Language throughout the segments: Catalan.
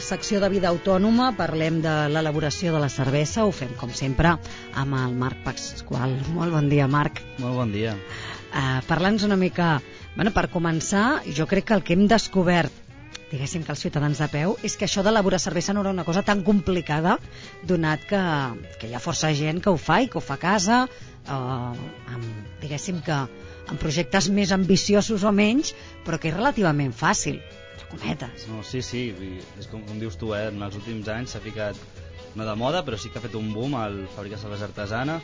Secció de vida autònoma parlem de l'elaboració de la cervesa, ho fem com sempre amb el Marc Pasqual. Molt bon dia, Marc. Molt bon dia. Uh, Parla'ns una mica... Bueno, per començar, jo crec que el que hem descobert diguéssim que els ciutadans de peu, és que això d'elaborar cervesa no era una cosa tan complicada, donat que, que hi ha força gent que ho fa i que ho fa a casa, eh, amb, diguéssim que amb projectes més ambiciosos o menys, però que és relativament fàcil, cometes. No, sí, sí, és com, com dius tu, eh? en els últims anys s'ha ficat no de moda, però sí que ha fet un boom al fabricar cervesa artesana,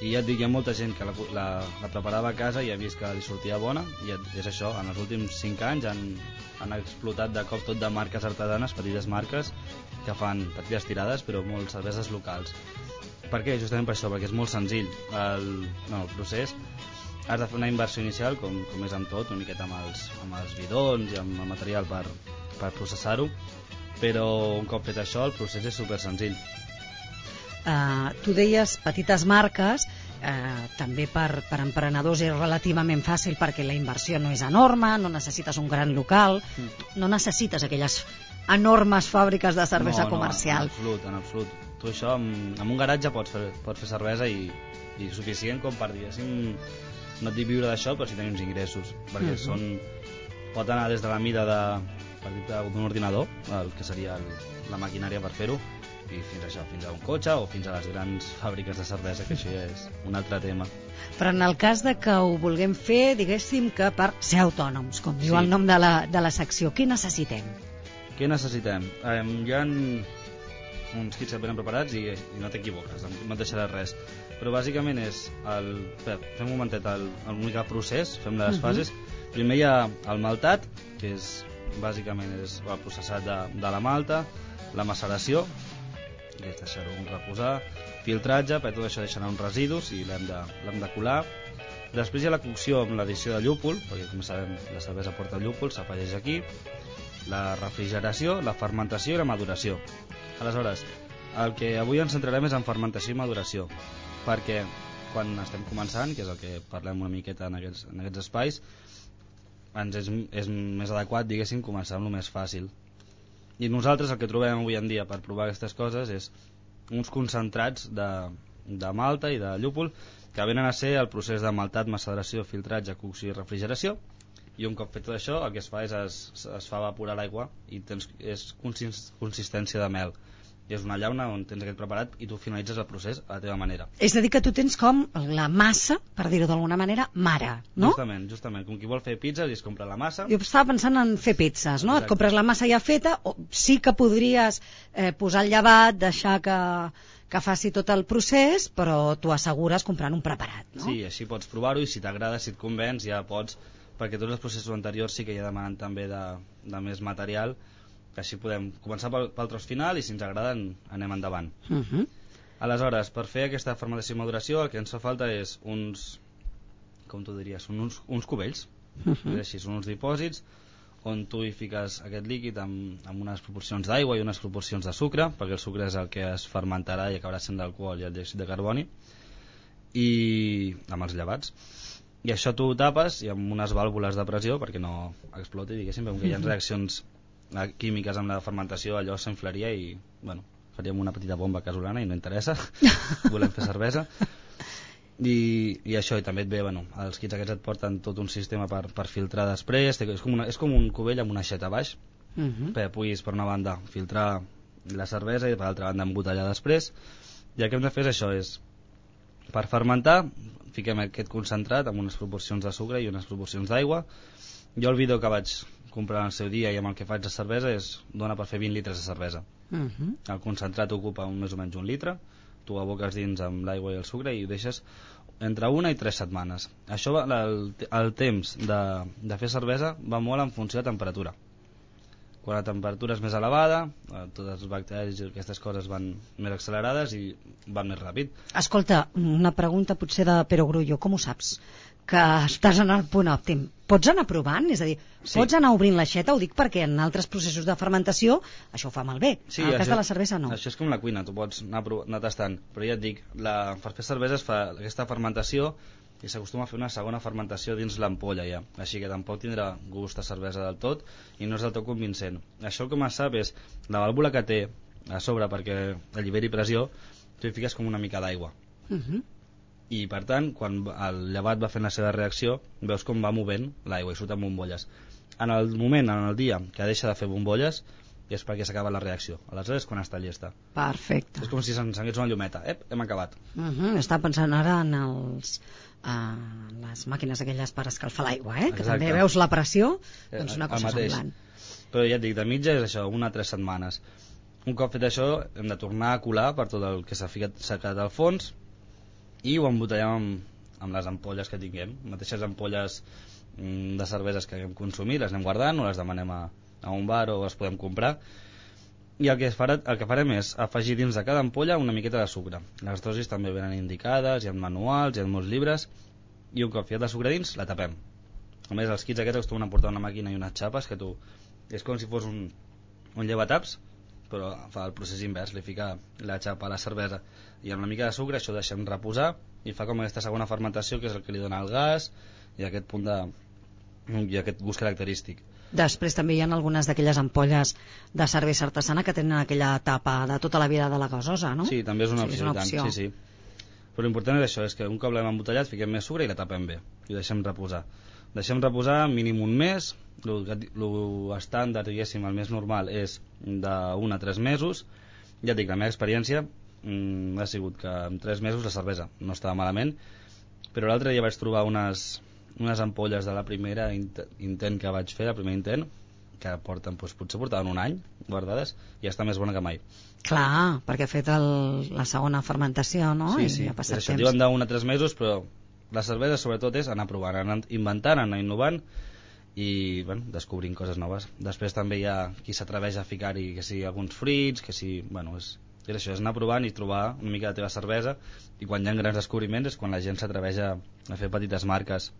i ja et dic, hi ha molta gent que la, la, la preparava a casa i ha vist que li sortia bona i és això, en els últims 5 anys han, han explotat de cop tot de marques artesanes, petites marques que fan petites tirades però molt cerveses locals per què? Justament per això, perquè és molt senzill el, no, el procés has de fer una inversió inicial com, com és amb tot, una miqueta amb els, amb els bidons i amb el material per, per processar-ho però un cop fet això el procés és super senzill Uh, tu deies petites marques, eh, també per, per emprenedors és relativament fàcil perquè la inversió no és enorme, no necessites un gran local, mm. no necessites aquelles enormes fàbriques de cervesa no, no, comercial. en absolut, en absolut. Tu això, amb, amb un garatge pots fer, pots fer cervesa i, i suficient com per, diguéssim, no et dic viure d'això, però sí tenir uns ingressos, perquè mm -hmm. són, pot anar des de la mida de, d'un ordinador, el que seria el, la maquinària per fer-ho, i fins a això, fins a un cotxe o fins a les grans fàbriques de cervesa, que això ja és un altre tema. Però en el cas de que ho vulguem fer, diguéssim que per ser autònoms, com diu Sí. el nom de la, de la secció, què necessitem? Què necessitem? Eh, hi ha uns kits que venen preparats i, i no t'equivoques, no et deixaràs res. Però bàsicament és, el, fem un momentet el, el únic procés, fem les Mhm. fases. Primer hi ha el maltat, que és bàsicament és el processat de, de la malta, la maceració, que és deixar-ho reposar, filtratge, perquè tot això deixarà uns residus i l'hem de, de colar. Després hi ha la cocció amb l'addició de llúpol, perquè com sabem la cervesa porta llúpol, s'afegeix aquí, la refrigeració, la fermentació i la maduració. Aleshores, el que avui ens centrarem és en fermentació i maduració, perquè quan estem començant, que és el que parlem una miqueta en aquests, en aquests espais, ens és, és més adequat, diguéssim, començar amb el més fàcil. I nosaltres el que trobem avui en dia per provar aquestes coses és uns concentrats de, de malta i de llúpol que venen a ser el procés de maltat, maceració, filtratge, cocció i refrigeració i un cop fet tot això el que es fa és es, es fa evaporar l'aigua i tens, és consist, consistència de mel i és una llauna on tens aquest preparat i tu finalitzes el procés a la teva manera És a dir, que tu tens com la massa, per dir-ho d'alguna manera, mare, no? justament, justament, com qui vol fer pizzas i es compra la massa Jo estava pensant en fer pizzas, no? Et Exacte. compres la massa ja feta, o sí que podries eh, posar el llevat, deixar que, que faci tot el procés, però tu assegures comprant un preparat, no? Sí, així pots provar-ho i si t'agrada, si et convenç, ja pots, perquè tots els processos anteriors sí que ja demanen també de, de més material, que així podem començar pel, pel tros final i si ens agrada en- anem endavant. Uh -huh. Aleshores, per fer aquesta fermentació i maduració el que ens fa falta és uns, com tu diries, uns, uns cubells, Uh és -huh. així, són uns dipòsits on tu hi fiques aquest líquid amb, amb unes proporcions d'aigua i unes proporcions de sucre, perquè el sucre és el que es fermentarà i acabarà sent d'alcohol i el diòxid de carboni, i amb els llevats. I això tu ho tapes i amb unes vàlvules de pressió perquè no exploti, diguéssim, perquè hi ha reaccions eh, químiques amb la fermentació, allò s'inflaria i, bueno, faríem una petita bomba casolana i no interessa, volem fer cervesa. I, i això, i també et ve, bueno, els kits aquests et porten tot un sistema per, per filtrar després, és com, una, és com un cubell amb una aixeta a baix, Uh -huh. perquè puguis per una banda filtrar la cervesa i per l'altra banda embotellar després i el que hem de fer és això és per fermentar fiquem aquest concentrat amb unes proporcions de sucre i unes proporcions d'aigua jo el vídeo que vaig comprar en el seu dia i amb el que faig de cervesa és dona per fer 20 litres de cervesa Uh -huh. el concentrat ocupa un, més o menys un litre tu aboques dins amb l'aigua i el sucre i ho deixes entre una i tres setmanes això va, el, el temps de, de fer cervesa va molt en funció de temperatura quan la temperatura és més elevada eh, tots els bacteris i aquestes coses van més accelerades i van més ràpid Escolta, una pregunta potser de Perogrullo, com ho saps? Que estàs en el punt òptim. Pots anar provant? És a dir, Sí. pots anar obrint l'aixeta? Ho dic perquè en altres processos de fermentació això ho fa malbé. Sí, en el cas això- de la cervesa no. Això és com la cuina, tu pots anar, anar tastant, però ja et dic, la, per fer cervesa es fa aquesta fermentació i s'acostuma a fer una segona fermentació dins l'ampolla ja, així que tampoc tindrà gust a cervesa del tot i no és del tot convincent. Això que me sap és la vàlvula que té a sobre perquè alliberi pressió, tu hi fiques com una mica d'aigua. Uh -huh. I per tant, quan el llevat va fent la seva reacció, veus com va movent l'aigua i surten bombolles. En el moment, en el dia que deixa de fer bombolles, és perquè s'acaba la reacció. Aleshores quan està llesta. Perfecte. És com si s'encengués una llumeta. Ep, hem acabat. Uh -huh. Està pensant ara en els uh, les màquines aquelles per escalfar l'aigua, eh? que també veus la pressió, doncs una Eh, cosa semblant. Però ja et dic, de mitja és això, una a tres setmanes. Un cop fet això, hem de tornar a colar per tot el que s'ha quedat al fons i ho embotellem amb, amb les ampolles que tinguem. Mateixes ampolles mm, de cerveses que haguem consumit, les anem guardant o les demanem a, a un bar o les podem comprar. I el que, farà, el que farem és afegir dins de cada ampolla una miqueta de sucre. Les dosis també venen indicades, hi ha manuals, hi ha molts llibres, i un cop fiat de sucre dins, la tapem. A més, els kits aquests acostumen a portar una màquina i unes xapes que tu... És com si fos un, un llevataps, però fa el procés invers, li fica la xapa a la cervesa i amb una mica de sucre això ho deixem reposar i fa com aquesta segona fermentació que és el que li dona el gas i aquest punt de i aquest gust característic. Després també hi ha algunes d'aquelles ampolles de cervesa artesana que tenen aquella tapa de tota la vida de la gasosa, no? Sí, també és una Sí, és opció, una i tant, opció. sí, sí. Però l'important és això, és que un cop l'hem embotellat fiquem més sucre i la tapem bé i deixem reposar. Deixem reposar mínim un mes, l'estàndard, diguéssim, el més normal és d'un a tres mesos. Ja dic, la meva experiència mm, ha sigut que en tres mesos la cervesa no estava malament, però l'altre dia vaig trobar unes, unes ampolles de la primera int intent que vaig fer, el primer intent, que porten, doncs, potser portaven un any guardades, i està més bona que mai. Clar, perquè ha fet el, la segona fermentació, no? Sí, I sí, ha passat això, temps. diuen d'un a tres mesos, però la cervesa sobretot és anar provant, anar inventant, anar innovant i bueno, descobrint coses noves. Després també hi ha qui s'atreveix a ficar-hi que sigui alguns fruits, que sigui, bueno, és, és això, és anar provant i trobar una mica la teva cervesa i quan hi ha grans descobriments és quan la gent s'atreveix a, a fer petites marques.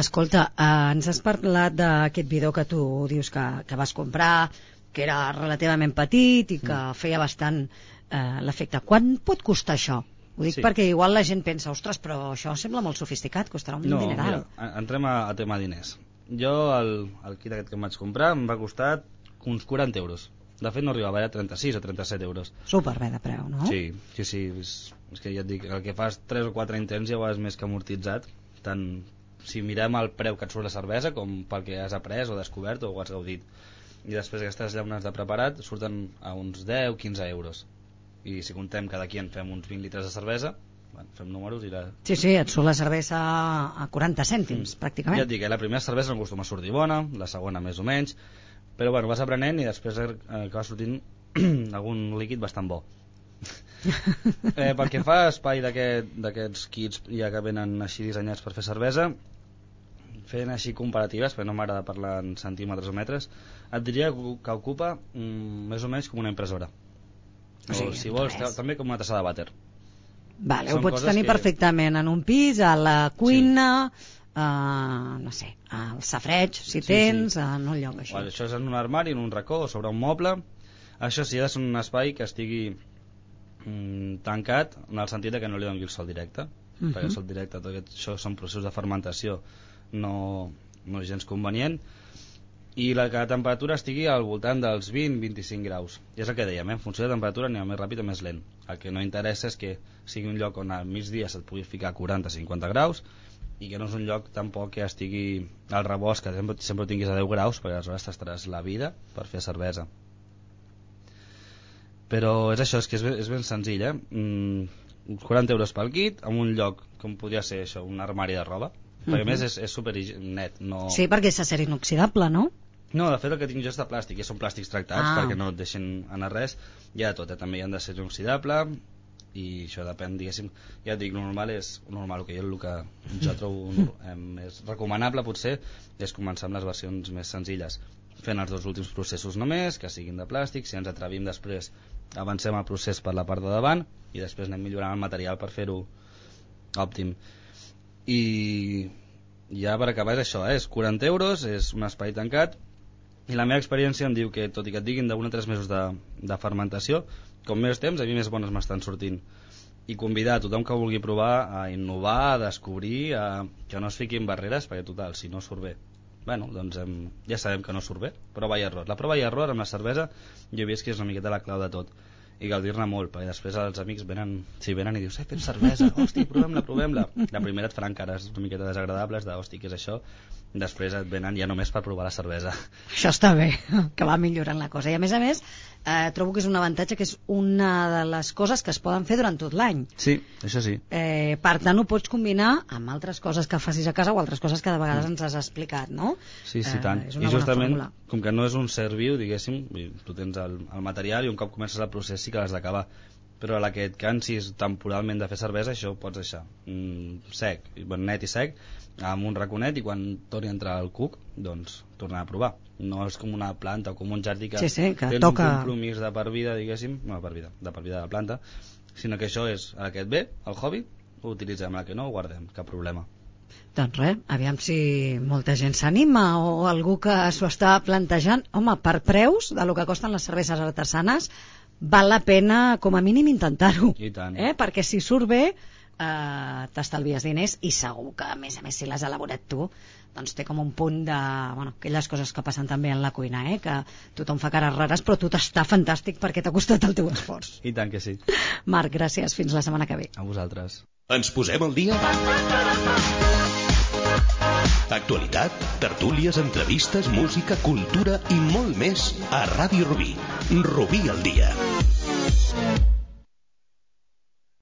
Escolta, eh, ens has parlat d'aquest bidó que tu dius que, que vas comprar, que era relativament petit i que Mm. feia bastant eh, l'efecte. Quan pot costar això? Ho dic Sí. perquè igual la gent pensa, ostres, però això sembla molt sofisticat, costarà un No, dineral. mira, en- entrem a, a tema diners. Jo, el, el kit aquest que em vaig comprar em va costar uns 40 euros. De fet, no arribava a 36 o 37 euros. Superbé de preu, no? Sí, sí, sí, és, és que ja et dic, el que fas 3 o 4 intents ja ho has més que amortitzat, tant si mirem el preu que et surt la cervesa com pel que has après o descobert o ho has gaudit. I després aquestes llaunes de preparat surten a uns 10-15 euros. I si contem que d'aquí en fem uns 20 litres de cervesa, bueno, fem números i la... Sí, sí, et surt la cervesa a 40 cèntims, Ja pràcticament. et dic, eh, la primera cervesa no acostuma a sortir bona, la segona més o menys, però bueno, vas aprenent i després eh, acaba sortint algun líquid bastant bo. eh, pel que fa a espai d'aquest- d'aquests kits ja que venen així dissenyats per fer cervesa fent així comparatives perquè no m'agrada parlar en centímetres o metres et diria que ocupa mm, més o menys com una impressora O o, sigui, si vols, res. també com una tassa de vàter Vale, ho Són pots coses tenir que- perfectament en un pis, a la cuina, uh, no sé, al safreig, si Sí, tens, sí. en un lloc així. Vale, això és en un armari, en un racó, sobre un moble. Això sí, ha de ser un espai que estigui mm, tancat, en el sentit de que no li doni el sol directe, Mhm. perquè el sol directe, tot aquest, això són processos de fermentació, no, no és gens convenient, i la, que la temperatura estigui al voltant dels 20-25 graus. I és el que dèiem, eh? en funció de temperatura anem més ràpid o més lent. El que no interessa és que sigui un lloc on al migdia se't pugui ficar 40-50 graus i que no és un lloc tampoc que estigui al rebost, que sempre, sempre ho tinguis a 10 graus, perquè aleshores t'estaràs la vida per fer cervesa. Però és això, és que és ben, és ben senzill, eh? Mm, uns 40 euros pel kit, en un lloc com podria ser això, un armari de roba, perquè a Mhm. més és, és super net, no... Sí, perquè és acer inoxidable, no? No, de fet el que tinc jo és de plàstic, ja són plàstics tractats Ah. perquè no et deixin anar res, hi ha de tot, eh? també hi han de ser inoxidable i això depèn, diguéssim, ja et dic, normal és, normal, el que jo, el que jo trobo eh, més recomanable potser és començar amb les versions més senzilles, fent els dos últims processos només, que siguin de plàstic, si ens atrevim després avancem el procés per la part de davant i després anem millorant el material per fer-ho òptim i ja per acabar és això, eh? és 40 euros, és un espai tancat i la meva experiència em diu que tot i que et diguin d'un a tres mesos de, de fermentació com més temps, a mi més bones m'estan sortint i convidar a tothom que vulgui provar a innovar, a descobrir, a... que no es fiquin barreres, perquè total, si no surt bé, bueno, doncs hem, ja sabem que no surt bé, prova i error. La prova i error amb la cervesa jo he vist que és una miqueta la clau de tot i gaudir-ne molt, perquè després els amics venen, si venen i dius, eh, fem cervesa, hosti, provem-la, provem-la. La primera et faran cares una miqueta desagradables de, hosti, què és això? després et venen ja només per provar la cervesa. Això està bé, que va millorant la cosa. I a més a més, eh, trobo que és un avantatge que és una de les coses que es poden fer durant tot l'any. Sí, això sí. Eh, per tant, ho pots combinar amb altres coses que facis a casa o altres coses que de vegades mm. ens has explicat, no? Sí, sí, eh, tant. I justament, com que no és un serviu, diguéssim, tu tens el, el material i un cop comences el procés sí que l'has d'acabar. Però a la que et cansis temporalment de fer cervesa això ho pots deixar. Mm, sec, net i sec amb un raconet i quan torni a entrar al cuc doncs tornar a provar. No és com una planta o com un jardí que, sí, sí, que tens toca... un compromís de per vida diguéssim, no per vida, de per vida de la planta sinó que això és a la que et ve el hobby ho utilitzem, a la que no ho guardem cap problema. Doncs res, aviam si molta gent s'anima o algú que s'ho està plantejant. Home, per preus de lo que costen les cerveses artesanes, val la pena com a mínim intentar-ho. Eh? Perquè si surt bé, eh, t'estalvies diners i segur que a més a més si l'has elaborat tu doncs té com un punt de bueno, aquelles coses que passen també en la cuina eh? que tothom fa cares rares però tot està fantàstic perquè t'ha costat el teu esforç i tant que sí Marc, gràcies, fins la setmana que ve a vosaltres ens posem al dia? Actualitat, tertúlies, entrevistes, música, cultura i molt més a Ràdio Rubí. Rubí al dia.